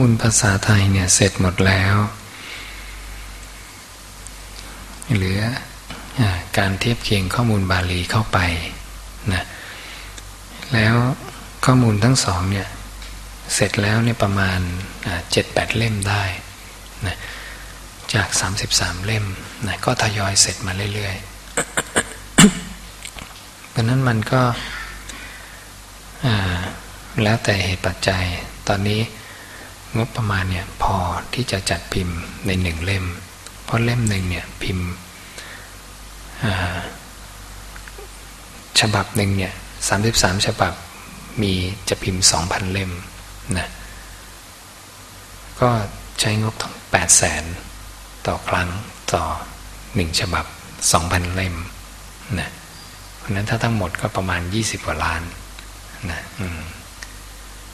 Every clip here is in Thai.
มูลภาษาไทยเนี่ยเสร็จหมดแล้ว เหลืออการเทียบเคียงข้อมูลบาลีเข้าไปนะแล้วข้อมูลทั้งสองเนี่ยเสร็จแล้วเนี่ยประมาณเจ็ดแปดเล่มได้นะจากสามสิบสามเล่มนะก็ทยอยเสร็จมาเรื่อยๆเพราะนั้นมันก็แล้วแต่เหตุปัจจัยตอนนี้ งบประมาณเนี่ยพอที่จะจัดพิมพ์ในหนึ่งเล่ม เพราะเล่มหนึ่งเนี่ยพิมพ์ฉบับหนึ่งเนี่ยสามสิบสามฉบับมีจะพิมพ์สองพันเล่มนะก็ใช้งบทั้งแปดแสนต่อครั้งต่อหนึ่งฉบับสองพันเล่มนะเพราะนั้นถ้าทั้งหมดก็ประมาณยี่สิบกว่าล้านนะ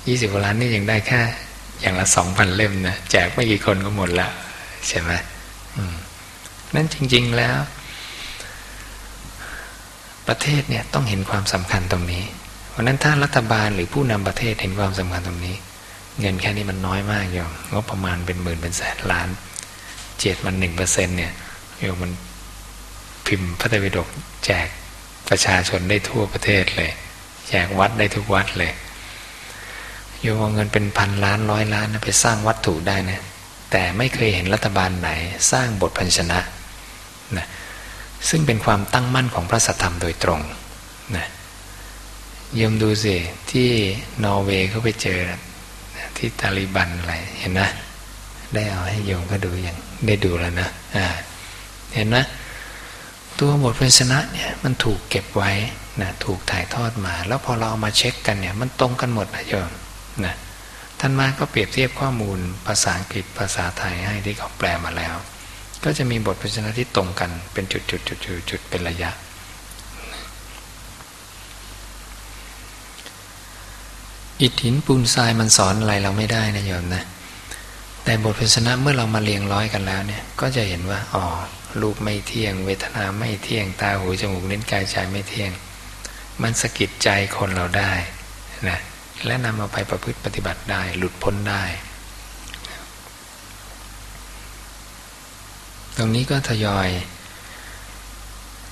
ยี่สิบกว่าล้านนี่ยังได้แค่ อย่างละสองพันเล่มนะแจกไม่กี่คนก็หมดแล้วใช่ไหมนั่นจริง ๆแล้ว ประเทศเนี่ยต้องเห็นความสำคัญตรงนี้ เพราะนั้นถ้ารัฐบาลหรือผู้นำประเทศเห็นความสำคัญตรงนี้ เงินแค่นี้มันน้อยมากโยมงบประมาณเป็นหมื่นเป็นแสนล้านเจ็ดมันหนึ่งเปอร์เซ็นเนี่ยโยมมันพิมพ์พระไตรปิฎกแจกประชาชนได้ทั่วประเทศเลย แจกวัดได้ทุกวัดเลย โยมเอาเงินเป็นพันล้านร้อยล้านไปสร้างวัตถุได้นะ แต่ไม่เคยเห็นรัฐบาลไหน สร้างบทพันชนะนะซึ่งเป็นความตั้งมั่นของพระสัทธรรมโดยตรงนะโยมดูสิที่นอร์เวย์เขาไปเจอที่ตาลิบันอะไรเห็นนะได้เอาให้โยมก็ดูอย่างได้ดูแล้วนะอ่าเห็นนะตัวบทพันชนะเนี่ยมันถูกเก็บไว้นะถูกถ่ายทอดมา แล้วพอเราเอามาเช็คกันเนี่ย มันตรงกันหมดนะโยม นะท่านมาก็เปรียบเทียบข้อมูลภาษาอังกฤษภาษาไทยให้ที่เขาแปลมาแล้ว ก็จะมีบทพยัญชนะที่ตรงกันเป็นจุดจุดจุดจุดจุดเป็นระยะ อิฐหินปูนทรายมันสอนอะไรเราไม่ได้นะโยมนะแต่บทพยัญชนะเมื่อเรามาเรียงร้อยกันแล้วเนี่ย ก็จะเห็นว่าอ๋อรูปไม่เที่ยง เวทนาไม่เที่ยงตาหูจมูกนิ้นกายใจไม่เที่ยง มันสะกิดใจคนเราได้นะ และนำเอาไปประพฤติปฏิบัติได้ หลุดพ้นได้ ตรงนี้ก็ทยอย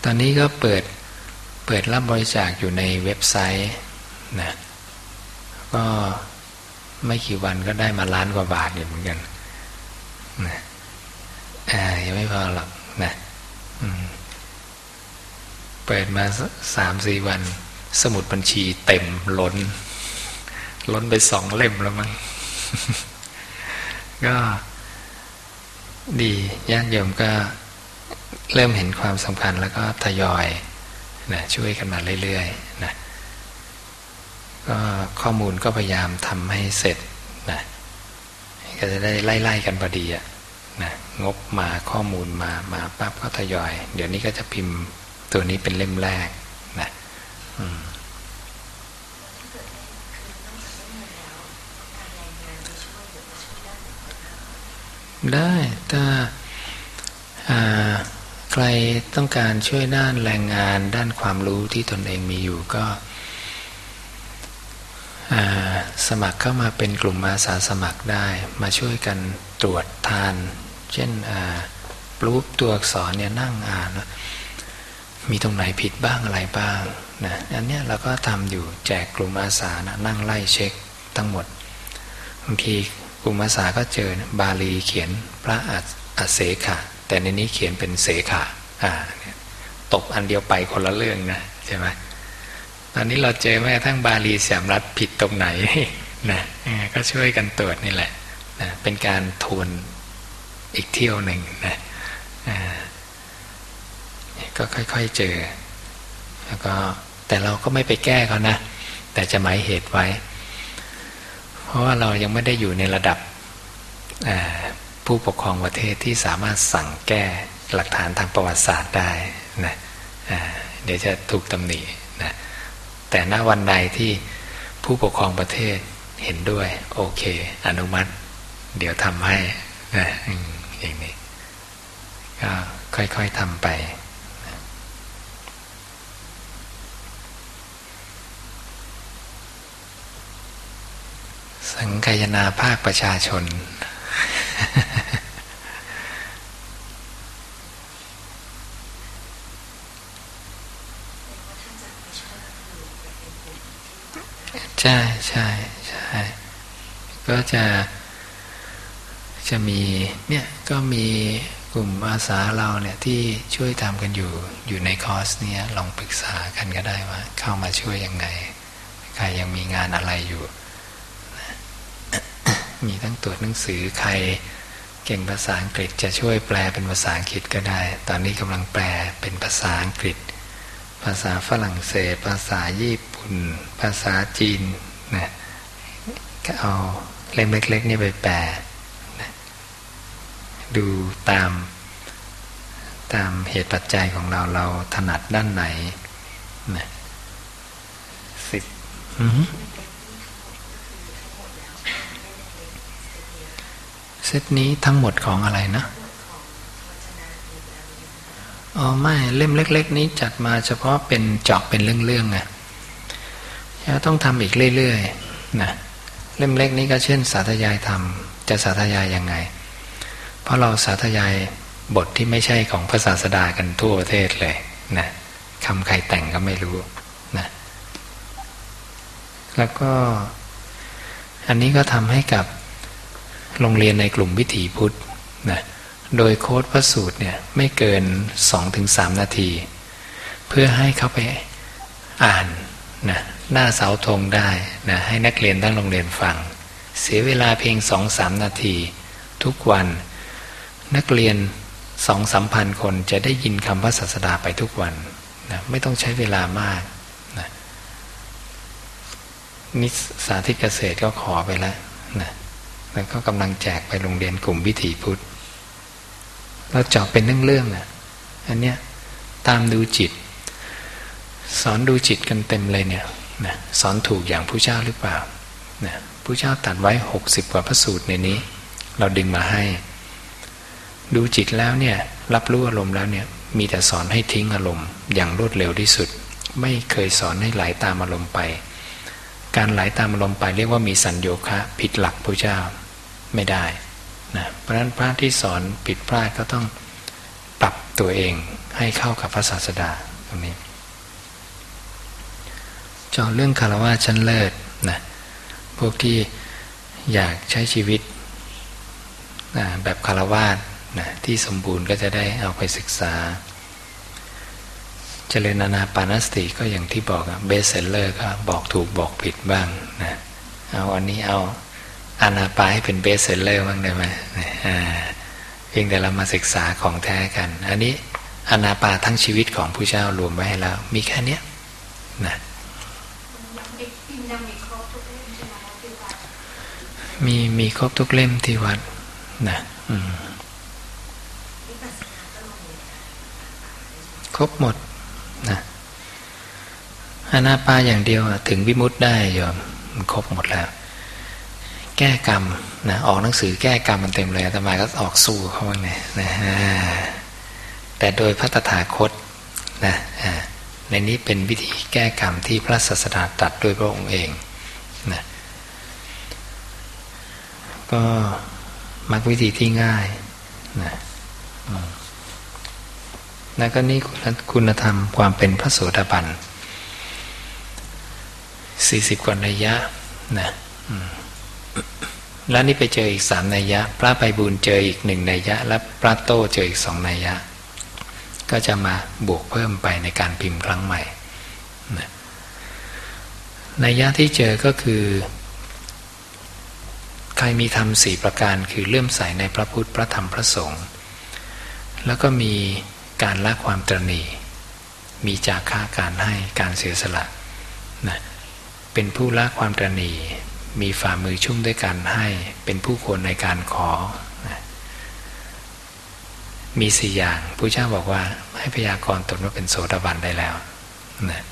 ตอนนี้ก็เปิดเปิดรับบริจาคอยู่ในเว็บไซต์นะก็ไม่กี่วันก็ได้มาล้านกว่าบาทอยู่เหมือนกันนะยังไม่พอหรอกนะเปิดมาสามสี่วัน สมุดบัญชีเต็มล้น ล้นไปสองเล่มแล้วมั้งก็ดีญาติโยมก็เริ่มเห็นความสำคัญแล้วก็ทยอยนะช่วยกันมาเรื่อยๆนะก็ข้อมูลก็พยายามทำให้เสร็จนะก็จะได้ไล่ๆกันพอดีอะนะงบมาข้อมูลมามาปั๊บก็ทยอย เดี๋ยวนี้ก็จะพิมพ์ตัวนี้เป็นเล่มแรกนะอืม ได้ถ้าใครต้องการช่วยด้านแรงงานด้านความรู้ที่ตนเองมีอยู่ก็สมัครเข้ามาเป็นกลุ่มอาสาสมัครได้ มาช่วยกันตรวจทาน เช่นรูปตัวอักษรเนี่ยนั่งอ่านมีตรงไหนผิดบ้างอะไรบ้างนะอันนี้เราก็ทำอยู่แจกกลุ่มอาสานะนั่งไล่เช็คทั้งหมดบางที กลุ่มภาษาก็เจอบาลีเขียนพระอัเสขะแต่ในนี้เขียนเป็นเสขะอ่าเนี่ยตกอันเดียวไปคนละเรื่องนะใช่ไหมตอนนี้เราเจอแม้ทั้งบาลีสามรัฐผิดตรงไหนนะก็ช่วยกันตรวจนี่แหละนะเป็นการทวนอีกเที่ยวหนึ่งนะก็ค่อยๆเจอ แล้วก็แต่เราก็ไม่ไปแก้เขานะ แต่จะหมายเหตุไว้ ราะว่าเรายังไม่ได้อยู่ในระดับผู้ปกครองประเทศที่สามารถสั่งแก้หลักฐานทางประวัติศาสตร์ได้นะเดี๋ยวจะถูกตำหนินะแต่ณวันใดที่ผู้ปกครองประเทศเห็นด้วย โอเค อนุมัติ เดี๋ยวทำให้นะอย่างนี้ก็ค่อยๆทำไป สังกายนาภาคประชาชน ใช่ใช่ใช่ก็จะจะมีเนี่ยก็มีกลุ่มอาสาเราเนี่ยที่ช่วยทำกันอยู่อยู่ในคอร์สเนี่ยลองปรึกษากันก็ได้ว่า เข้ามาช่วยยังไง ใครยังมีงานอะไรอยู่ มีทั้งตรวจหนังสือใครเก่งภาษาอังกฤษจะช่วยแปลเป็นภาษาอังกฤษก็ได้ ตอนนี้กำลังแปลเป็นภาษาอังกฤษ ภาษาฝรั่งเศส ภาษาญี่ปุ่น ภาษาจีนนะก็เอาเล่มเล็กๆนี่ไปแปลดูตามตามเหตุปัจจัยของเราเราถนัดด้านไหนนะสิบเซ ตนี้ทั้งหมดของอะไรนะอ๋อไม่เล่มเล็ก ๆ นี้จัดมาเฉพาะเป็นเจาะเป็นเรื่องๆไงจะต้องทำอีกเรื่อยๆนะเล่มเล็กนี้ก็เช่นสาธยายทำจะสาธยายยังไง เพราะเราสาธยายบทที่ไม่ใช่ของพระศาสดากันทั่วประเทศเลยนะคำใครแต่งก็ไม่รู้นะแล้วก็อันนี้ก็ทำให้กับ โรงเรียนในกลุ่มวิถีพุทธนะโดยโค้ดพระสูตรเนี่ยไม่เกิน 2-3 นาที เพื่อให้เขาไปอ่านนะหน้าเสาธงได้นะให้นักเรียนทั้งโรงเรียนฟัง เสียเวลาเพียงสองสามนาที ทุกวัน นักเรียนสองสามพันคนจะได้ยินคำพระศาสดาไปทุกวันนะไม่ต้องใช้เวลามากนะนิสาธิตเกษตรก็ขอไปแล้วนะ แล้วก็กำลังแจกไปโรงเรียนกลุ่มวิถีพุทธเราเจาะเป็นเรื่องๆนะอันเนี้ยตามดูจิต สอนดูจิตกันเต็มเลยเนี่ยนะสอนถูกอย่างผู้เจ้าหรือเปล่านะผู้เจ้าตัดไว้หกสิบกว่าพระสูตรในนี้ เราดึงมาให้ ดูจิตแล้วเนี่ยรับรู้อารมณ์แล้วเนี่ยมีแต่สอนให้ทิ้งอารมณ์ อย่างรวดเร็วที่สุด ไม่เคยสอนให้ไหลาตามอารมณ์ไป การไหลาตามอารมณ์ไปเรียกว่ามีสัญโยคะ ผิดหลักพระเจ้า ไม่ได้นะเพราะฉะนั้นพระที่สอนผิดพลาดก็ต้องปรับตัวเองให้เข้ากับพระศาสดาตรงนี้จอเรื่องคารวะชั้นเลิศนะพวกที่อยากใช้ชีวิตแบบคารวะนะที่สมบูรณ์ก็จะได้เอาไปศึกษา เจริญนานาปานสติก็อย่างที่บอกเบสเซลเลอร์ก็บอกถูกบอกผิดบ้างนะเอาอันนี้เอา อานาปาให้เป็นเบสเซลเลอร์บ้างได้ไหมเพียงแต่เรามาศึกษาของแท้กัน อันนี้อานาปาทั้งชีวิตของผู้เจ้ารวมไว้ให้แล้ว มีแค่เนี้ยนะมีมีครบทุกเล่มที่วัดนะครบหมดนะอนาปาอย่างเดียวถึงวิมุตได้ยอมมันครบหมดแล้ว แก้กรรมนะออกหนังสือแก้กรรมมันเต็มเลยแต่มาก็ออกสู้เขาบ้างเนี่ยนะแต่โดยพระตถาคตนะในนี้เป็นวิธีแก้กรรมที่พระศาสดาตรัสด้วยพระองค์เองนะก็มักวิธีที่ง่ายนะแล้วก็นี่คุณธรรมความเป็นพระโสดาบันสี่สิบกว่านัยยะนะ แล้วนี่ไปเจออีกสามนัยยะ พระไปบุญเจออีกหนึ่งนัยยะ และพระโต้เจออีกสองนัยยะ ก็จะมาบวกเพิ่มไปในการพิมพ์ครั้งใหม่นะนัยยะที่เจอก็คือ ใครมีธรรมสี่ประการคือเลื่อมใสในพระพุทธพระธรรมพระสงฆ์แล้วก็มีการละความตรณีมีจาค่าการให้การเสียสละนะเป็นผู้ละความตรณี มีฝ่ามือชุ่มด้วยการให้เป็นผู้คนในการขอ มีสี่อย่างผู้เจ้าบอกว่าให้พยากรตนว่าเป็นโสดาบันได้แล้วนะ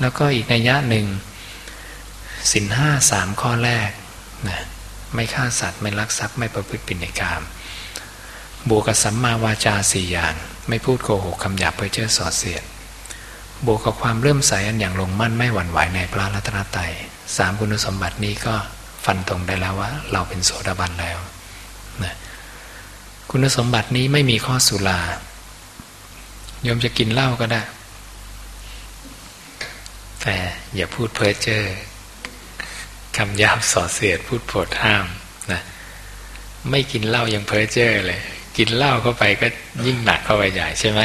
แล้วก็อีกนัยยะหนึ่งสินห้าสามข้อแรกนะไม่ฆ่าสัตว์ไม่ลักทรัพย์ไม่ประพฤติผิดในกามบวกกับสัมมาวาจาสี่อย่าง ไม่พูดโกหกคำหยาบเพื่อเจ้อสอดเสียดบวกกับความเริ่มใสอันอย่างลงมั่นไม่หวั่นไหวในพระรัตนตรัย สามคุณสมบัตินี้ก็ฟันธงได้แล้วว่า เราเป็นโสดาบันแล้วนะคุณสมบัตินี้ไม่มีข้อสุราโยมจะกินเหล้าก็ได้ แต่อย่าพูดเพ้อเจ้อคำหยาบส่อเสียดพูดโผดห้ามนะไม่กินเหล้ายังเพ้อเจ้อเลย กินเหล้าเข้าไปก็ยิ่งหนักเข้าไปใหญ่ใช่ไหม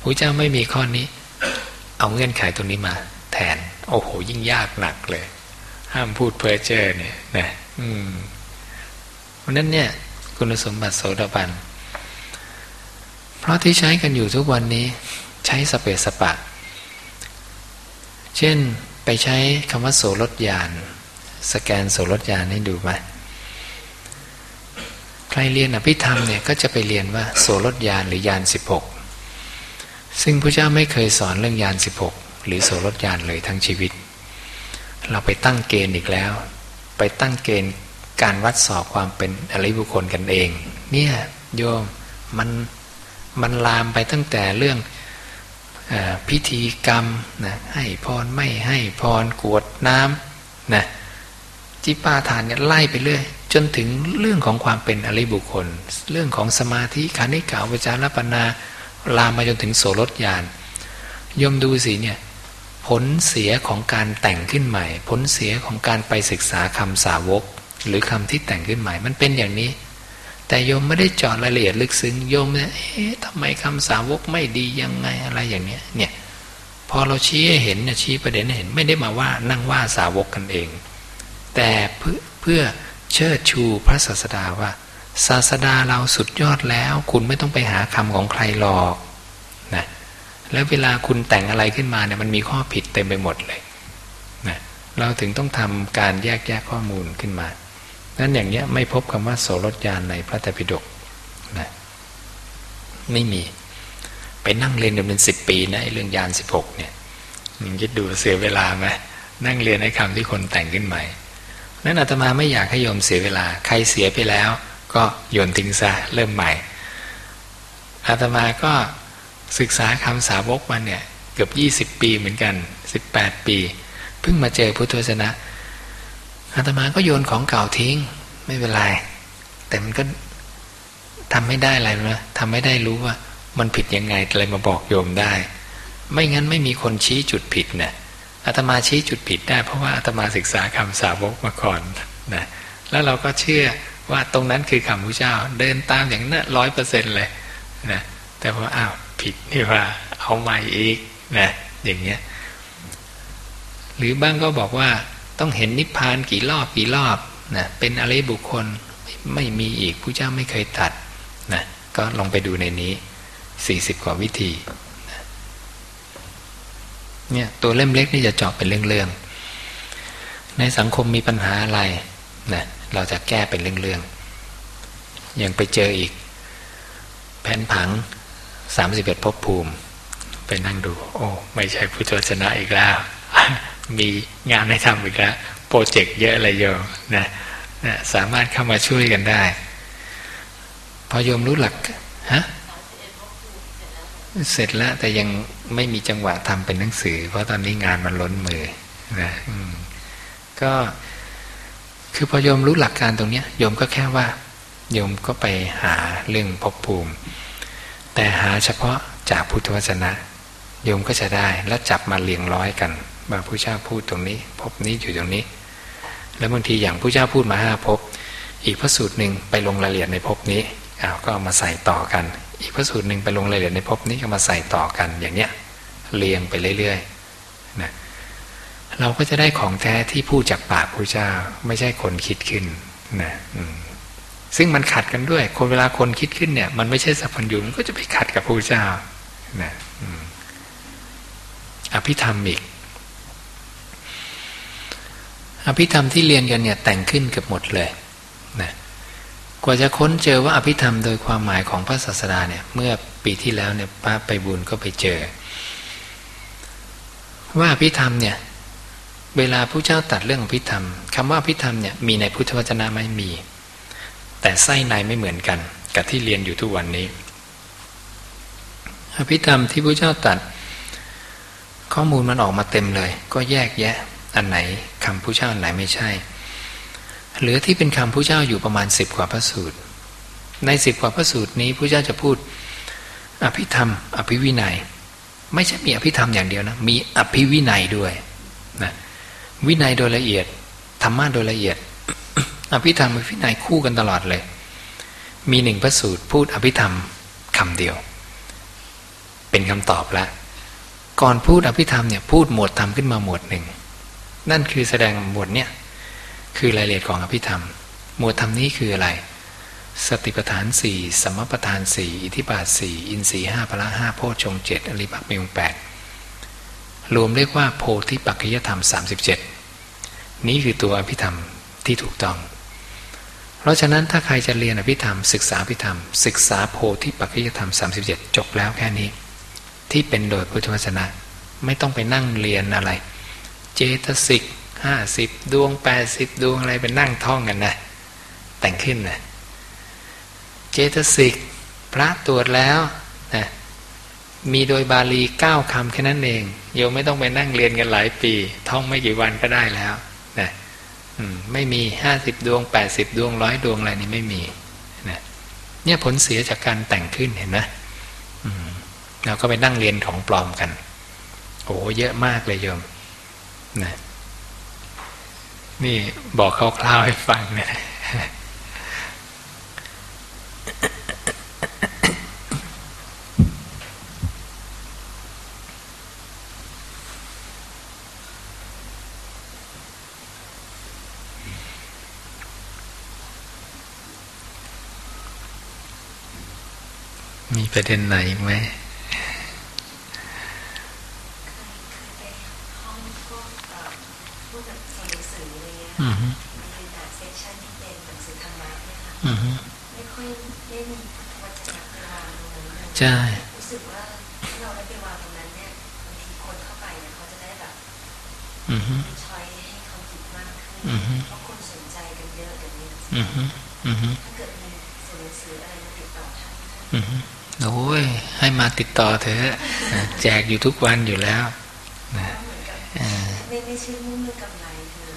พระเจ้าไม่มีข้อนี้ เอาเงื่อนไขตรงนี้มา แทน โอ้โหยิ่งยากหนักเลย ห้ามพูดเพ้อเจ้อเนี่ยนะอืมเพราะนั้นเนี่ย คุณสมบัติโสดาบันเพราะที่ใช้กันอยู่ทุกวันนี้ ใช้สเปสปะ เช่นไปใช้คำว่าโสรถยาน สแกนโสรถยานให้ดูไหมใครเรียนอภิธรรมเนี่ยก็จะไปเรียนว่าโสรถยานหรือยานสิบหกซึ่งพระเจ้าไม่เคยสอนเรื่องยานสิบ หรือโสรถยานเลยทั้งชีวิต เราไปตั้งเกณฑ์อีกแล้ว ไปตั้งเกณฑ์การวัดสอบความเป็นอริบุคคลกันเอง เนี่ยโยมมันมันลามไปตั้งแต่เรื่องอพิธีกรรมนะให้พรไม่ให้พรกวดน้ำนะจิปาทานเนี่ยไล่ไปเรื่อยจนถึงเรื่องของความเป็นอริบุคคล เรื่องของสมาธิคานิกาวิจารปนา ลามมาจนถึงโสรถยานยมดูสิเนี่ย ผลเสียของการแต่งขึ้นใหม่ ผลเสียของการไปศึกษาคำสาวก หรือคำที่แต่งขึ้นใหม่ มันเป็นอย่างนี้ แต่โยมไม่ได้เจาะรายละเอียดลึกซึ้งโยมเนี่ยเอ๊ะทำไมคำสาวกไม่ดียังไงอะไรอย่างเนี้ยเนี่ยพอเราชี้ให้เห็นเนี่ยชี้ประเด็นให้เห็นไม่ได้มาว่านั่งว่าสาวกกันเอง แต่เพื่อเพื่อเชิดชูพระศาสดาว่า ศาสดาเราสุดยอดแล้ว คุณไม่ต้องไปหาคำของใครหรอก แล้วเวลาคุณแต่งอะไรขึ้นมาเนี่ยมันมีข้อผิดเต็มไปหมดเลยนะเราถึงต้องทำการแยกแยะข้อมูลขึ้นมานั้นอย่างเนี้ยไม่พบคำว่าโสรถยานในพระตรปิฎกนะไม่มี ไปนั่งเรียนเป็นสิบปีนะเรื่องยานสิบหกเนี่ยยังคิดดูเสียเวลาไหมนั่งเรียนในคำที่คนแต่งขึ้นใหม่นั้นอาตมาไม่อยากให้โยมเสียเวลา ใครเสียไปแล้ว ก็โยนทิ้งซะเริ่มใหม่อาตมาก็ ศึกษาคำสาวกมาเนี่ยเกือบยี่สิบปีเหมือนกันสิบแปดปี เพิ่งมาเจอพุทธวจนะอาตมาก็โยนของเก่าทิ้ง ไม่เป็นไรแต่มันก็ทำไม่ได้อะไรนะทำไม่ได้รู้ว่า มันผิดยังไงอะไรมาบอกโยมได้ ไม่งั้นไม่มีคนชี้จุดผิดเนะี่ยอาตมาชี้จุดผิดได้ เพราะว่าอาตมาศึกษาคำสาวกมาก่อนนะแล้วเราก็เชื่อว่าตรงนั้นคือคำพระเจ้า เดินตามอย่างนั้นร้อยเปอร์เซ็นต์เลยนะแต่พออ้าว ผิดนี่ว่าเอาใหม่อีกนะอย่างเงี้ยหรือบ้างก็บอกว่าต้องเห็นนิพพานกี่รอบกี่รอบนะเป็นอะไรบุคคลไม่มีอีกผู้เจ้าไม่เคยตัดนะก็ลองไปดูในนี้สี่สิบกว่าวิธีเนี่ยตัวเล่มเล็กนี่จะเจาะเป็นเรื่องๆ ในสังคมมีปัญหาอะไรนะเราจะแก้เป็นเรื่องๆยังไปเจออีก แผ่นผัง สามสิบเอ็ดภพภูมิ ไปนั่งดู โอ้ไม่ใช่พุทธวจนะอีกแล้ว มีงานให้ทำอีกแล้ว โปรเจกต์เยอะอะไรโยมนะนะสามารถเข้ามาช่วยกันได้ พอโยมรู้หลักฮะเสร็จแล้วแต่ยังไม่มีจังหวะทำเป็นหนังสือ เพราะตอนนี้งานมันล้นมือนะก็คือพอโยมรู้หลักการตรงนี้โยมก็แค่ว่าโยมก็ไปหาเรื่องภพภูมิ แต่หาเฉพาะจากพุทธวจนะโยมก็จะได้แล้วจับมาเรียงร้อยกันว่าผู้เจ้าพูดตรงนี้ พบนี้อยู่ตรงนี้ แล้วบางทีอย่างผู้เจ้าพูดมาห้าพบ อีกพระสูตรหนึ่งไปลงรายละเอียดในพบนี้อ้าวก็เอามาใส่ต่อกัน อีกพระสูตรหนึ่งไปลงรายละเอียดในพบนี้ก็มาใส่ต่อกันอย่างเนี้ยเรียงไปเรื่อยๆนะเราก็จะได้ของแท้ที่พูดจากปากพระเจ้า ไม่ใช่คนคิดขึ้นนะ ซึ่งมันขัดกันด้วย คนเวลาคนคิดขึ้นเนี่ย มันไม่ใช่สัพพัญญูมันก็จะไปขัดกับพระเจ้านะอภิธรรมอีก อภิธรรมที่เรียนกันเนี่ย แต่งขึ้นเกือบหมดเลยนะกว่าจะค้นเจอว่าอภิธรรมโดยความหมายของพระศาสดาเนี่ย เมื่อปีที่แล้วเนี่ยป้าไปบุญก็ไปเจอ ว่าอภิธรรมเนี่ย เวลาพระเจ้าตัดเรื่องอภิธรรมคำว่าอภิธรรมเนี่ยมีในพุทธวจนะไม่มี แต่ไส้ในไม่เหมือนกัน กับที่เรียนอยู่ทุกวันนี้ อภิธรรมที่พระเจ้าตัด ข้อมูลมันออกมาเต็มเลย ก็แยกแยะ อันไหนคำผู้เจ้าอันไหนไม่ใช่ เหลือที่เป็นคำพระเจ้าอยู่ประมาณสิบกว่าพระสูตร ในสิบกว่าพระสูตรนี้พระเจ้าจะพูด อภิธรรม อภิวินัย ไม่ใช่มีอภิธรรมอย่างเดียวนะมีอภิวินัยด้วยนะวินัยโดยละเอียดธรรมะโดยละเอียด อภิธรรมอภิวินัยคู่กันตลอดเลย มีหนึ่งพระสูตรพูดอภิธรรมคำเดียว เป็นคำตอบล้วก่อนพูดอภิธรรมเนี่ยพูดหมวดธรรมขึ้นมาหมวดหนึ่งนั่นคือแสดงหมวดเนี่ยคือรายละเอียดของอภิธรรม หมวดธรรมนี้คืออะไร สติปัฏฐานสี่สมปัฏฐานสี่อิทิบาทสี่อินทรีห้าพละห้าโพชงเจ็ดอริบักมีองแปดรวมเรียกว่าโพธิปัจจยธรรมสามสิบเจ็ดนี้คือตัวอภิธรรมที่ถูกต้อง เพราะฉะนั้นถ้าใครจะเรียนอภิธรรม ศึกษาอภิธรรม ศึกษาโพธิปัจจยธรรมสามสิบเจ็ดจบแล้วแค่นี้ ที่เป็นโดยพุทธวจนะ ไม่ต้องไปนั่งเรียนอะไร เจตสิกห้าสิบดวงแปดสิบดวงอะไรเป็นนั่งท่องกันนะ แต่งขึ้นนะเจตสิกพระตรวจแล้วนะมีโดยบาลีเก้าคำแค่นั้นเอง โยมไม่ต้องไปนั่งเรียนกันหลายปี ท่องไม่กี่วันก็ได้แล้วนะ ไม่มีห้าสิบดวงแปดสิบดวงร้อยดวงอะไรนี่ไม่มีนะเนี่ยผลเสียจากการแต่งขึ้นเห็นไหมเราก็ไปนั่งเรียนของปลอมกันโอ้เยอะมากเลยโยมนะนี่บอกคร่าวๆให้ฟังเนี่ย ประเด็นไหนไหมค่อยได้มีวัฒนธรรมตรงนั้นใช่รู้สึกว่าถ้าเราได้ไปวางตรงนั้นเนี่ยบางทีคนเข้าไปเนี่ยเขาจะได้แบบมีช้อยให้เขาคิดมากขึ้นเพราะคนสนใจกันเยอะอย่างนี้ถ้าเกิดมีสื่อสื่ออะไรมาติดต่อท่านโอ้ ยให้มาติดต่อเถอะแจกอยู่ทุกวันอยู่แล้วนะไม่ไม่ชื่อมุ่งเรื่องกำไรคือ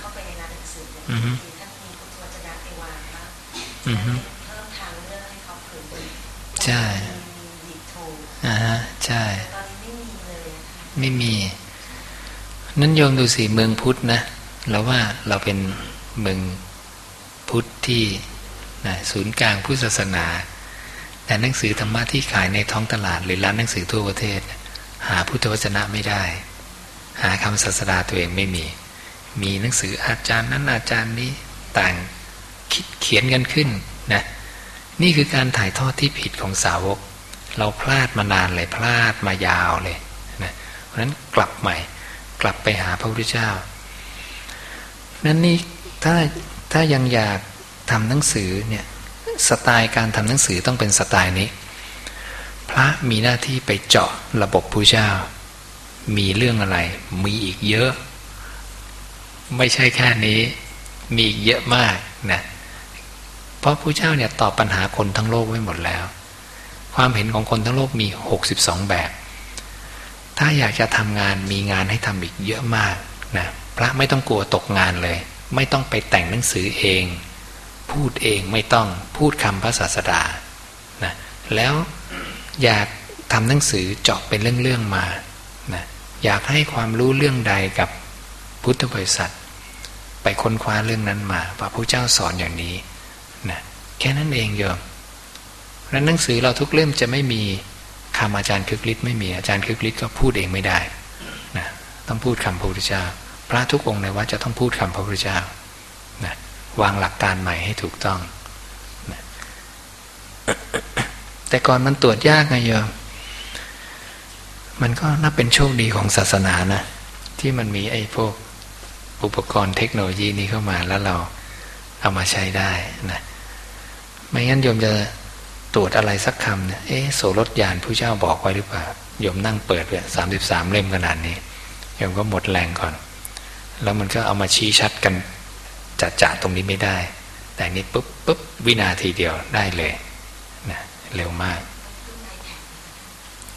เข้าไปในร้านหนังสือเพิ่มทางเลือกให้เขาเผยใช่อ่าฮะใช่ตอนนี้ไม่มีเลยไม่มี นั่นโยมดูสิเมืองพุทธนะเราว่าเราเป็นเมืองพุทธที่นะศูนย์กลางพุทธศาสนา แต่หนังสือธรรมะที่ขายในท้องตลาดหรือร้านหนังสือทั่วประเทศ หาพุทธวจนะไม่ได้ หาคำศาสดาตัวเองไม่มี มีหนังสืออาจารย์นั้นอาจารย์นี้ต่างคิดเขียนกันขึ้นนะนี่คือการถ่ายทอดที่ผิดของสาวก เราพลาดมานานเลยพลาดมายาวเลยนะเพราะนั้นกลับใหม่กลับไปหาพระพุทธเจ้านั้นนี่ถ้าถ้ายังอยากทำหนังสือเนี่ย สไตล์การทำหนังสือต้องเป็นสไตล์นี้ พระมีหน้าที่ไปเจาะระบบพระเจ้า มีเรื่องอะไร มีอีกเยอะ ไม่ใช่แค่นี้ มีอีกเยอะมากนะเพราะพระเจ้าเนี่ยตอบปัญหาคนทั้งโลกไว้หมดแล้ว ความเห็นของคนทั้งโลกมีหกสิบสองแบบ ถ้าอยากจะทำงานมีงานให้ทำอีกเยอะมากนะพระไม่ต้องกลัวตกงานเลย ไม่ต้องไปแต่งหนังสือเอง พูดเองไม่ต้องพูดคำพระศาสดานะแล้วอยากทำหนังสือเจาะเป็นเรื่องๆมานะอยากให้ความรู้เรื่องใดกับพุทธบริษัท ไปค้นคว้าเรื่องนั้นมาพระพุทธเจ้าสอนอย่างนี้นะแค่นั้นเองโยมนั้นหนังสือเราทุกเล่มจะไม่มีคำอาจารย์คึกฤทธิ์ไม่มีอาจารย์คึกฤทธิ์ก็พูดเองไม่ได้นะต้องพูดคำพระพุทธเจ้า พระทุกองค์ในวัดจะต้องพูดคำพระพุทธเจ้า วางหลักการใหม่ให้ถูกต้อง แต่ก่อนมันตรวจยากไงโยมมันก็นับเป็นโชคดีของศาสนานะ ที่มันมีไอ้พวกอุปกรณ์เทคโนโลยีนี้เข้ามาแล้วเราเอามาใช้ได้นะไม่งั้นโยมจะตรวจอะไรสักคำเนี่ยเอ๊โสรถยานผู้เจ้าบอกไว้หรือเปล่าโยมนั่งเปิดเ่ยสามสิบสามเล่มขนาดนี้โยมก็หมดแรงก่อน แล้วมันก็เอามาชี้ชัดกัน จัดจ่าตรงนี้ไม่ได้ แต่นี้ปุ๊บปุ๊บวินาทีเดียวได้เลยนะเร็วมาก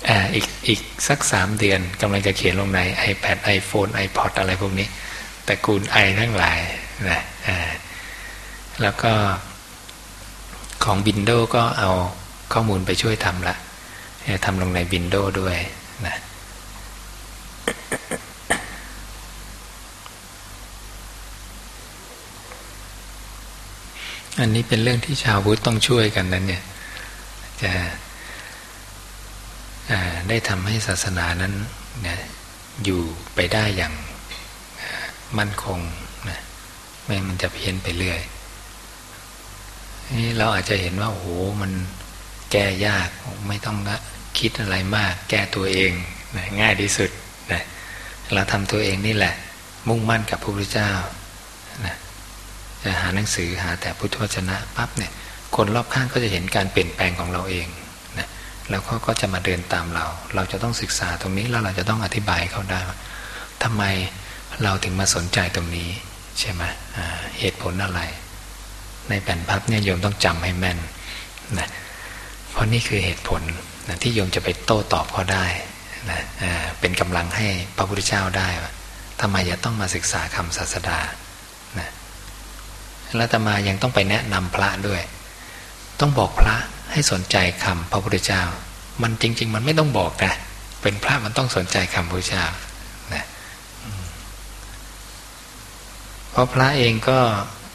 อ่าอีกอีกสักสามเดือนกำลังจะเขียนลงใน iPad iPhone iPod อะไรพวกนี้แต่กูลไอทั้งหลายนะอ่าแล้วก็ของ Windows ก็เอาข้อมูลไปช่วยทำละทำลงใน Windows ด้วยนะ อันนี้เป็นเรื่องที่ชาวพุทธต้องช่วยกันนั้นเนี่ยจะได้ทำให้ศาสนานั้นนะอยู่ไปได้อย่างมั่นคงนะไม่มันจะเพี้ยนไปเรื่อยนี่เราอาจจะเห็นว่าโอ้โหมันแก้ยากไม่ต้องละคิดอะไรมาก แก้ตัวเองนะง่ายที่สุดนะเราทำตัวเองนี่แหละ มุ่งมั่นกับพระพุทธเจ้านะ หาหนังสือหาแต่พุทธวจนะปั๊บเนี่ยคนรอบข้างก็จะเห็นการเปลี่ยนแปลงของเราเองนะแล้วเขาก็จะมาเดินตามเรา เราจะต้องศึกษาตรงนี้แล้วเราจะต้องอธิบายเขาได้ว่าทำไมเราถึงมาสนใจตรงนี้ใช่ไหมเหตุผลอะไร ในแผ่นพับเนี่ยโยมต้องจำให้แม่นนะเพราะนี่คือเหตุผลนะที่โยมจะไปโต้ตอบเขาได้นะเป็นกำลังให้พระพุทธเจ้าได้ว่าทำไมจะต้องมาศึกษาคำศาสดา แล้วตมายังต้องไปแนะนำพระด้วย ต้องบอกพระให้สนใจคำพระพุทธเจ้า มันจริง ๆ มันไม่ต้องบอกนะเป็นพระมันต้องสนใจคำพระพุทธเจ้านะเพราะพระเองก็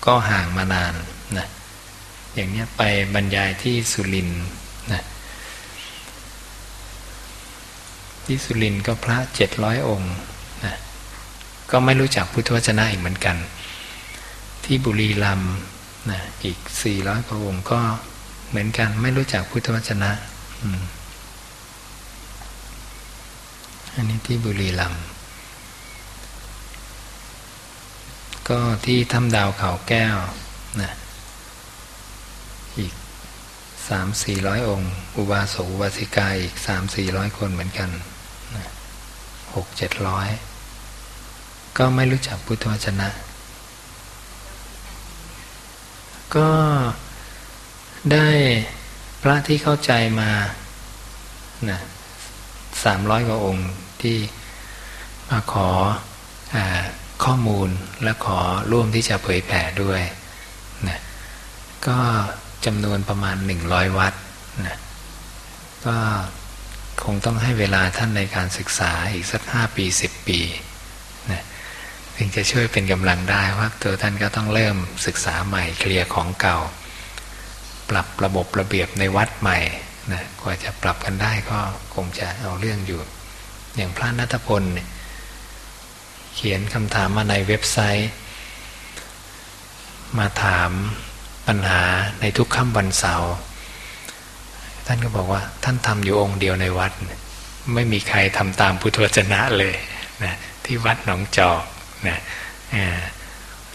ก็ห่างมานานนะอย่างนี้ไปบรรยายที่สุรินนะที่สุรินก็พระเจ็ดร้อยองค์นะก็ไม่รู้จักพุทธวจนะอีกเหมือนกัน ที่บุรีรัมนะอีกสี่ร้อยกว่าองค์ก็เหมือนกันไม่รู้จักพุทธวจนะอันนี้ที่บุรีรัมย์ก็ที่ถ้ำดาวเขาแก้วนะอีกสามสี่ร้อยองค์ อุบาสกอุบาสิกาอีกสามสี่ร้อยคนเหมือนกันหกเจ็ดร้อยก็ไม่รู้จักพุทธวจนะ ก็ได้พระที่เข้าใจมานะสามร้อยกว่าองค์ที่มาขออข้อมูลและขอร่วมที่จะเผยแผ่ด้วยนะก็จำนวนประมาณหนึ่งร้อยวัดนะก็คงต้องให้เวลาท่านในการศึกษาอีกสักห้าปีสิบปี ถึงจะช่วยเป็นกำลังได้ว่าตัวท่านก็ต้องเริ่มศึกษาใหม่เคลียร์ของเก่า ปรับระบบระเบียบในวัดใหม่นะกว่าจะปรับกันได้ก็คงจะเอาเรื่องอยู่ อย่างพระนัทพลเนี่ยเขียนคำถามมาในเว็บไซต์ มาถามปัญหาในทุกค่ำวันเสาร์ท่านก็บอกว่าท่านทำอยู่องค์เดียวในวัด ไม่มีใครทำตามพุทธวจนะเลยนะที่วัดหนองจอก นะ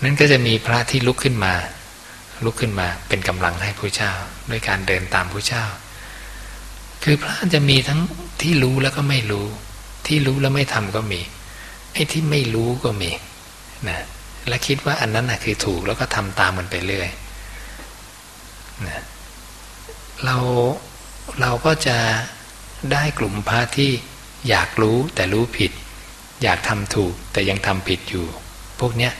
นั่นก็จะมีพระที่ลุกขึ้นมา ลุกขึ้นมาเป็นกำลังให้ผู้เจ้า ด้วยการเดินตามผู้เจ้า คือพระจะมีทั้งที่รู้แล้วก็ไม่รู้ ที่รู้แล้วไม่ทำก็มีไอ้ที่ไม่รู้ก็มีนะและคิดว่าอันนั้นนะคือถูกแล้วก็ทำตามมันไปเรื่อยนะเราเราก็จะได้กลุ่มพระที่อยากรู้แต่รู้ผิด อยากทำถูกแต่ยังทำผิดอยู่ พวกเนี้ย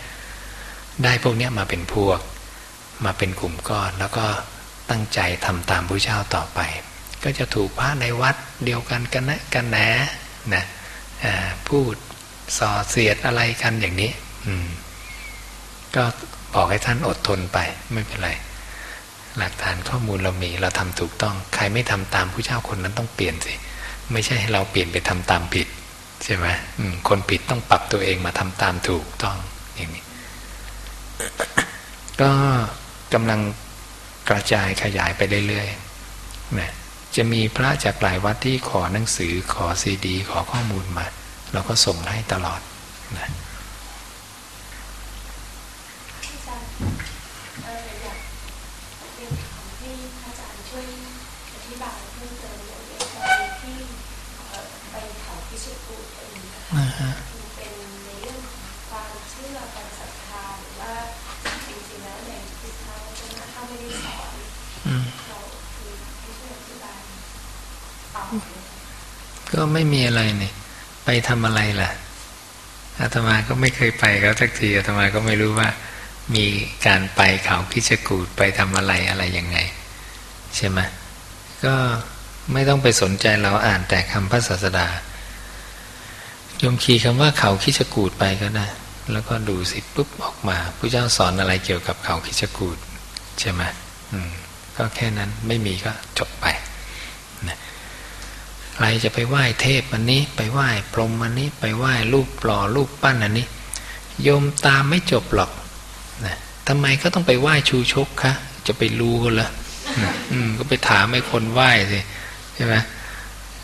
ได้พวกเนี้ยมาเป็นพวก มาเป็นกลุ่มก้อน แล้วก็ตั้งใจทำตามพระเจ้าต่อไป ก็จะถูกพระในวัดเดียวกันกันนะกันแหนนะพูดส่อเสียดอะไรกันอย่างนี้ก็บอกให้ท่านอดทนไปไม่เป็นไร หลักฐานข้อมูลเรามีเราทำถูกต้อง ใครไม่ทำตามผู้เจ้าคนนั้นต้องเปลี่ยนสิ ไม่ใช่ให้เราเปลี่ยนไปทำตามผิด ใช่ไหมคนผิดต้องปรับตัวเองมาทำตามถูกต้องอย่างนี้ ก็กำลังกระจายขยายไปเรื่อยๆนะจะมีพระจากหลายวัดที่ขอหนังสือขอซีดี ขอข้อมูลมาเราก็ส่งให้ตลอดนะ เป็นในเรื่องความเชื่อการศรัทธาหรือว่าจริงๆแล้วในพุทธาจะถ้าไม่ได้สอนเราคือไม่ช่วยอธิบายก็ไม่มีอะไรเนี่ยไปทำอะไรล่ะอาตมาก็ไม่เคยไปเขาสักทีอาตมาก็ไม่รู้ว่า มีการไปเขาคิชกูดไปทำอะไรอะไรยังไง ใช่ไหมก็ไม่ต้องไปสนใจเราอ่านแต่คำพระศาสดา ยมคีย์คำว่าเขาคิชกูดไปก็ได้ แล้วก็ดูสิปุ๊บออกมาพระเจ้าสอนอะไรเกี่ยวกับเขาคิชกูดใช่ไหมมก็แค่นั้นไม่มีก็จบไปนะใครจะไปไหว้เทพอันนี้ไปไหว้พรหมอันนี้ ไปไหว้รูปหล่อรูปปั้นอันนี้โยมตามไม่จบหรอกนะทำไมก็ต้องไปไหว้ชูชกคะจะไปรู้กันเหรออืม ก็ไปถามไอ้คนไหว้สิใช่ไหม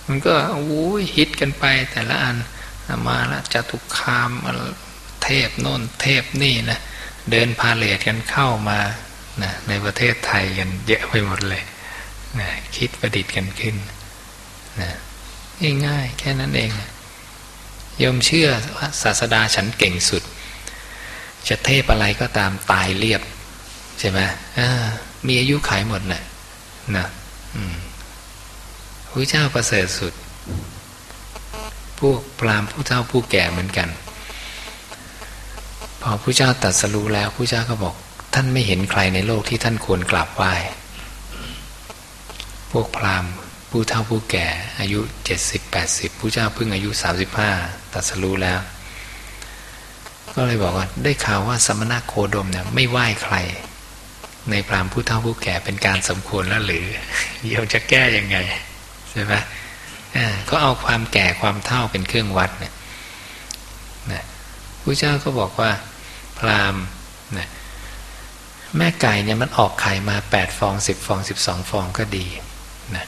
มันก็โอ้ฮิตกันไปแต่ละอัน มาแล้วจตุคามเทพโน่นเทพนี่นะเดินพาเลทกันเข้ามานะในประเทศไทยกันเยอะไปหมดเลยนะคิดประดิษฐ์กันขึ้นนะง่ายๆแค่นั้นเองยมเชื่อว่าศาสดาฉันเก่งสุด จะเทพอะไรก็ตามตายเรียบ ใช่ไหมมีอายุขายหมดแหละนะพระเจ้าประเสริฐสุด พวกพราหมณ์ผู้เฒ่าผู้แก่เหมือนกัน พอผู้เจ้าตัดสรู้แล้วผู้เจ้าก็บอก ท่านไม่เห็นใครในโลกที่ท่านควรกราบไหว้พวกพราหมณ์ผู้เฒ่าผู้แก่ อายุเจ็ดสิบแปดสิบผู้เจ้าเพิ่งอายุสามสิบห้าตัดสรู้แล้ว ก็เลยบอกว่าได้ข่าวว่าสมณะโคดมเนี่ยไม่ไหว้ใคร ในพราหมณ์ผู้เฒ่าผู้แก่เป็นการสมควรแล้วหรือ เดี๋ยวจะแก้ยังไงใช่ไหม ก็เอาความแก่ความเท่าเป็นเครื่องวัดเนี่ยนะพระเจ้าก็บอกว่าพรามนะแม่ไก่เนี่ยมันออกไข่มาแปดฟองสิบฟองสิบสองฟองก็ดีนะ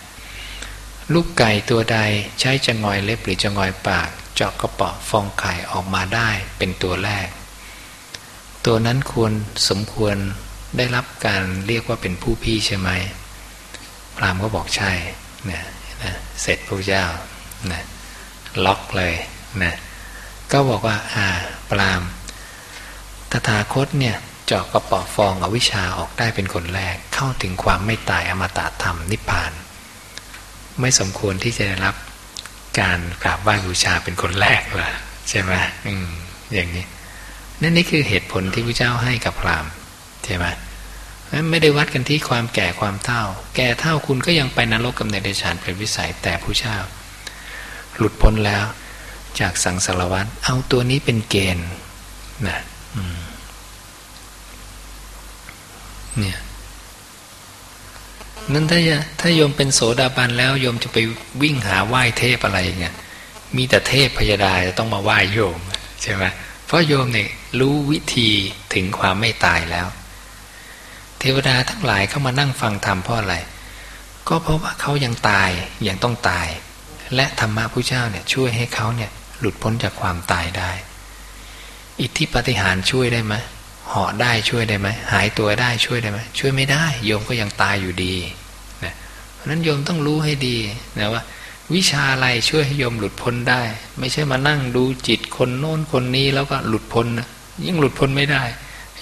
ลูกไก่ตัวใดใช้จะงอยเล็บหรือจะงอยปาก เจาะกระเปาะฟองไข่ออกมาได้เป็นตัวแรก ตัวนั้นควรสมควรได้รับการเรียกว่าเป็นผู้พี่ใช่ไหมพรามก็บอกใช่นะ นะเสร็จพระเจ้านะล็อกเลยนะก็บอกว่าอ่าปรามตถาคตเนี่ยจาะกระป๋อฟองอวิชชาออกได้เป็นคนแรกเข้าถึงความไม่ตายอมตะธรรมนิพพาน ไม่สมควรที่จะได้รับการกราบไหว้บูชาเป็นคนแรกล่ะใช่ไหมอืมอย่างนี้นั่นนี่คือเหตุผลที่พระเจ้าให้กับพรามใช่ไหม ไม่ได้วัดกันที่ความแก่ความเท่า แก่เท่าคุณก็ยังไปนรกกำเนิดเดชานเป็นวิสัยแต่ผู้เช่าหลุดพ้นแล้ว จากสังสารวัฏเอาตัวนี้เป็นเกณฑ์นะเนี่ยนั้นถ้าถ้าโยมเป็นโสดาบันแล้วโยมจะไปวิ่งหาไหว้เทพอะไรเงี้ยมีแต่เทพพยาดาจะต้องมาไหว้โยมใช่ไหมเพราะโยมเนี่ยรู้วิธีถึงความไม่ตายแล้ว เทวดาทั้งหลายเข้ามานั่งฟังธรรมเพราะอะไร ก็เพราะว่าเขายังตายยังต้องตาย และธรรมะผู้เจ้าเนี่ยช่วยให้เขาเนี่ยหลุดพ้นจากความตายได้ อิทธิปฏิหารช่วยได้ไหมเหาะได้ช่วยได้ไหมหายตัวได้ช่วยได้ไหมช่วยไม่ได้โยมก็ยังตายอยู่ดีนะเพราะนั้นโยมต้องรู้ให้ดีนะว่า วิชาอะไรช่วยให้โยมหลุดพ้นได้ ไม่ใช่มานั่งดูจิตคนโน้นคนนี้แล้วก็หลุดพ้นนะยิ่งหลุดพ้นไม่ได้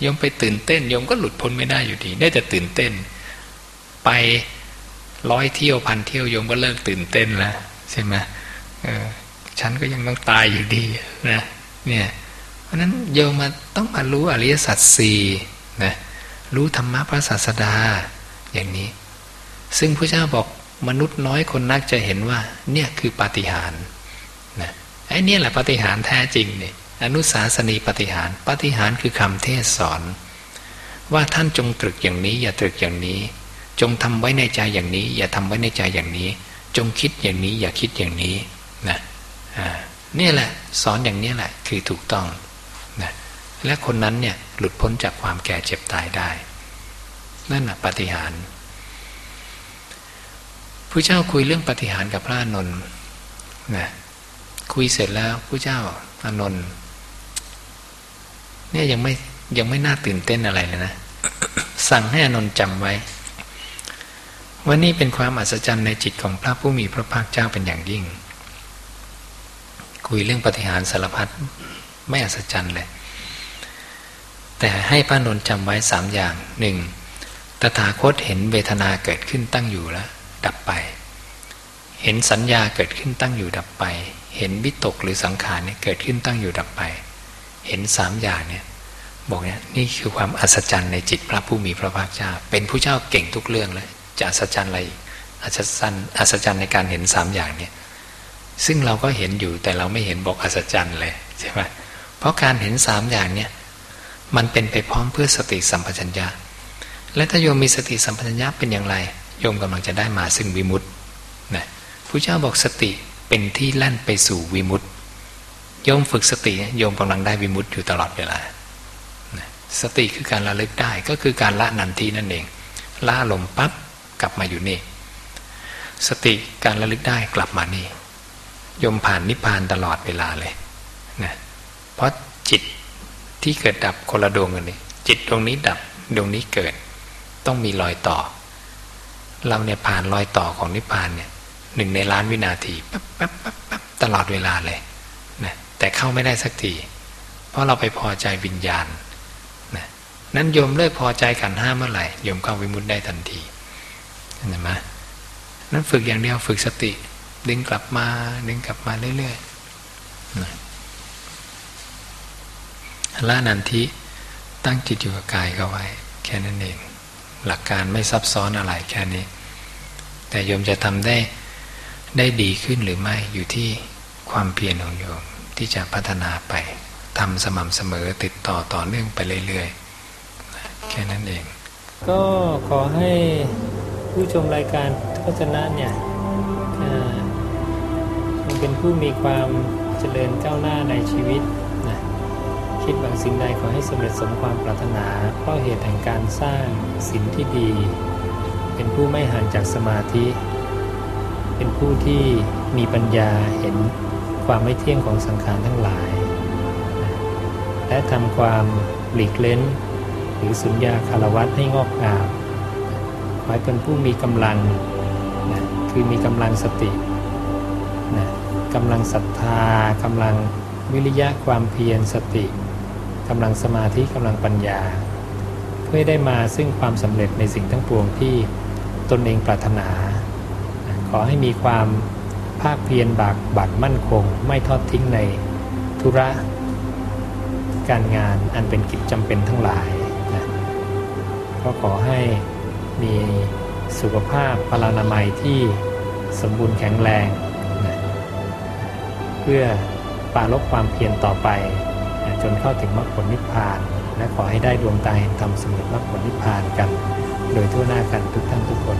โยมไปตื่นเต้นโยมก็หลุดพ้นไม่ได้อยู่ดี ได้แต่ตื่นเต้น ไปร้อยเที่ยวพันเที่ยวโยมก็เลิกตื่นเต้นแล้วใช่ไหมเออฉันก็ยังต้องตายอยู่ดีนะเนี่ยเพราะนั้นโยมมาต้องมารู้อริยสัจสี่นะรู้ธรรมะพระศาสดาอย่างนี้ ซึ่งพระเจ้าบอกมนุษย์น้อยคนนักจะเห็นว่า เนี่ยคือปาฏิหาริย์นะไอ้นี่แหละปาฏิหาริย์แท้จริงเนี่ย อนุสาสนีปฏิหารปฏิหารคือคำเทศสอน ว่าท่านจงตรึกอย่างนี้ อย่าตรึกอย่างนี้ จงทำไว้ในใจอย่างนี้ อย่าทำไว้ในใจอย่างนี้ จงคิดอย่างนี้ อย่าคิดอย่างนี้นะนี่แหละ สอนอย่างนี้แหละคือถูกต้องนะและคนนั้นเนี่ยหลุดพ้นจากความแก่เจ็บตายได้ นั่นแหะปฏิหารพระเจ้าคุยเรื่องปฏิหารกับพระนนท์นะคุยเสร็จแล้วพระเจ้าอานนท์ เนี่ยยังไม่ยังไม่น่าตื่นเต้นอะไรเลยนะ สั่งให้อนนท์จำไว้ ว่านี่เป็นความอัศจรรย์ในจิตของพระผู้มีพระภาคเจ้าเป็นอย่างยิ่ง คุยเรื่องปฏิหารสารพัดไม่อัศจรรย์เลย แต่ให้พระนนท์จำไว้สามอย่างหนึ่งตถาคตเห็นเวทนาเกิดขึ้นตั้งอยู่แล้วดับไป เห็นสัญญาเกิดขึ้นตั้งอยู่ดับไป เห็นวิตกหรือสังขารเนี่ยเกิดขึ้นตั้งอยู่ดับไป เห็นสามอย่างเนี่ยบอกเนี่ยนี่คือความอัศจรรย์ในจิตพระผู้มีพระภาคเจ้า เป็นผู้เจ้าเก่งทุกเรื่องเลยจะอัศจรรย์อะไรอัศจรรย์อัศจรรย์ในการเห็นสามอย่างเนี่ยซึ่งเราก็เห็นอยู่แต่เราไม่เห็นบอกอัศจรรย์เลยใช่ไหมเพราะการเห็นสามอย่างเนี่ยมันเป็นไปพร้อมเพื่อสติสัมปชัญญะ และถ้าโยมมีสติสัมปชัญญะเป็นอย่างไร โยมกำลังจะได้มาซึ่งวิมุตต์นะผู้เจ้าบอกสติเป็นที่แล่นไปสู่วิมุตต์ โยมฝึกสติโยมกำลังได้วิมุตต์อยู่ตลอดเวลาสติคือการระลึกได้ก็คือการละนันทีนั่นเอง ละลมปั๊บกลับมาอยู่นี่ สติการระลึกได้กลับมานี่ยมผ่านนิพพานตลอดเวลาเลยนะเพราะจิตที่เกิดดับคนละดวงกันนี่จิตดวงนี้ดับดวงนี้เกิด ต้องมีรอยต่อ เราเนี่ยผ่านรอยต่อของนิพพานเนี่ยหนึ่งในล้านวินาทีแป๊บแป๊บแป๊บแป๊บตลอดเวลาเลย แต่เข้าไม่ได้สักทีเพราะเราไปพอใจวิญญาณนะนั้นโยมเลิกพอใจขันห้าเมื่อไหร่โยมเข้าวิมุตได้ทันทีเห็นไหมนั้นฝึกอย่างเดียวฝึกสติ ดึงกลับมาดึงกลับมาเรื่อยๆนะละนันทิตั้งจิตอยู่กับกายเข้าไว้ แค่นั้นเอง หลักการไม่ซับซ้อนอะไรแค่นี้ แต่โยมจะทำได้ได้ดีขึ้นหรือไม่อยู่ที่ความเพียรของโยม ที่จะพัฒนาไปทำสม่ำเสมอติดต่อต่อเนื่องไปเรื่อยๆ แค่นั้นเอง ก็ขอให้ผู้ชมรายการโฆษณะเนี่ยมันเป็นผู้มีความเจริญก้าวหน้าในชีวิตนะคิดบางสิ่งใดขอให้สำเร็จสมความปรารถนา เพราะเหตุแห่งการสร้างสิ่งที่ดี เป็นผู้ไม่ห่างจากสมาธิ เป็นผู้ที่มีปัญญาเห็น ความไม่เที่ยงของสังขารทั้งหลาย และทำความหลีกเล้น หรือสุญญาคารวัตให้งอกงามขอให้เป็นผู้มีกำลังนะคือมีกำลังสตินะกำลังศรัทธากำลังวิริยะความเพียรสติกำลังสมาธิกำลังปัญญา เพื่อได้มาซึ่งความสำเร็จในสิ่งทั้งปวงที่ตนเองปรารถนา ขอให้มีความ ภาคเพียรบากบัดมั่นคง ไม่ทอดทิ้งในธุระการงานอันเป็นกิจจำเป็นทั้งหลายนะก็ขอให้มีสุขภาพพลานามัยที่สมบูรณ์แข็งแรงนะเพื่อปาลบความเพียรต่อไปนะจนเข้าถึงมรรคผลนิพพานและขอให้ได้ดวงตาเห็นธรรมสมุทรมรรคผลนิพพานกัน โดยทั่วหน้ากันทุกท่านทุกคน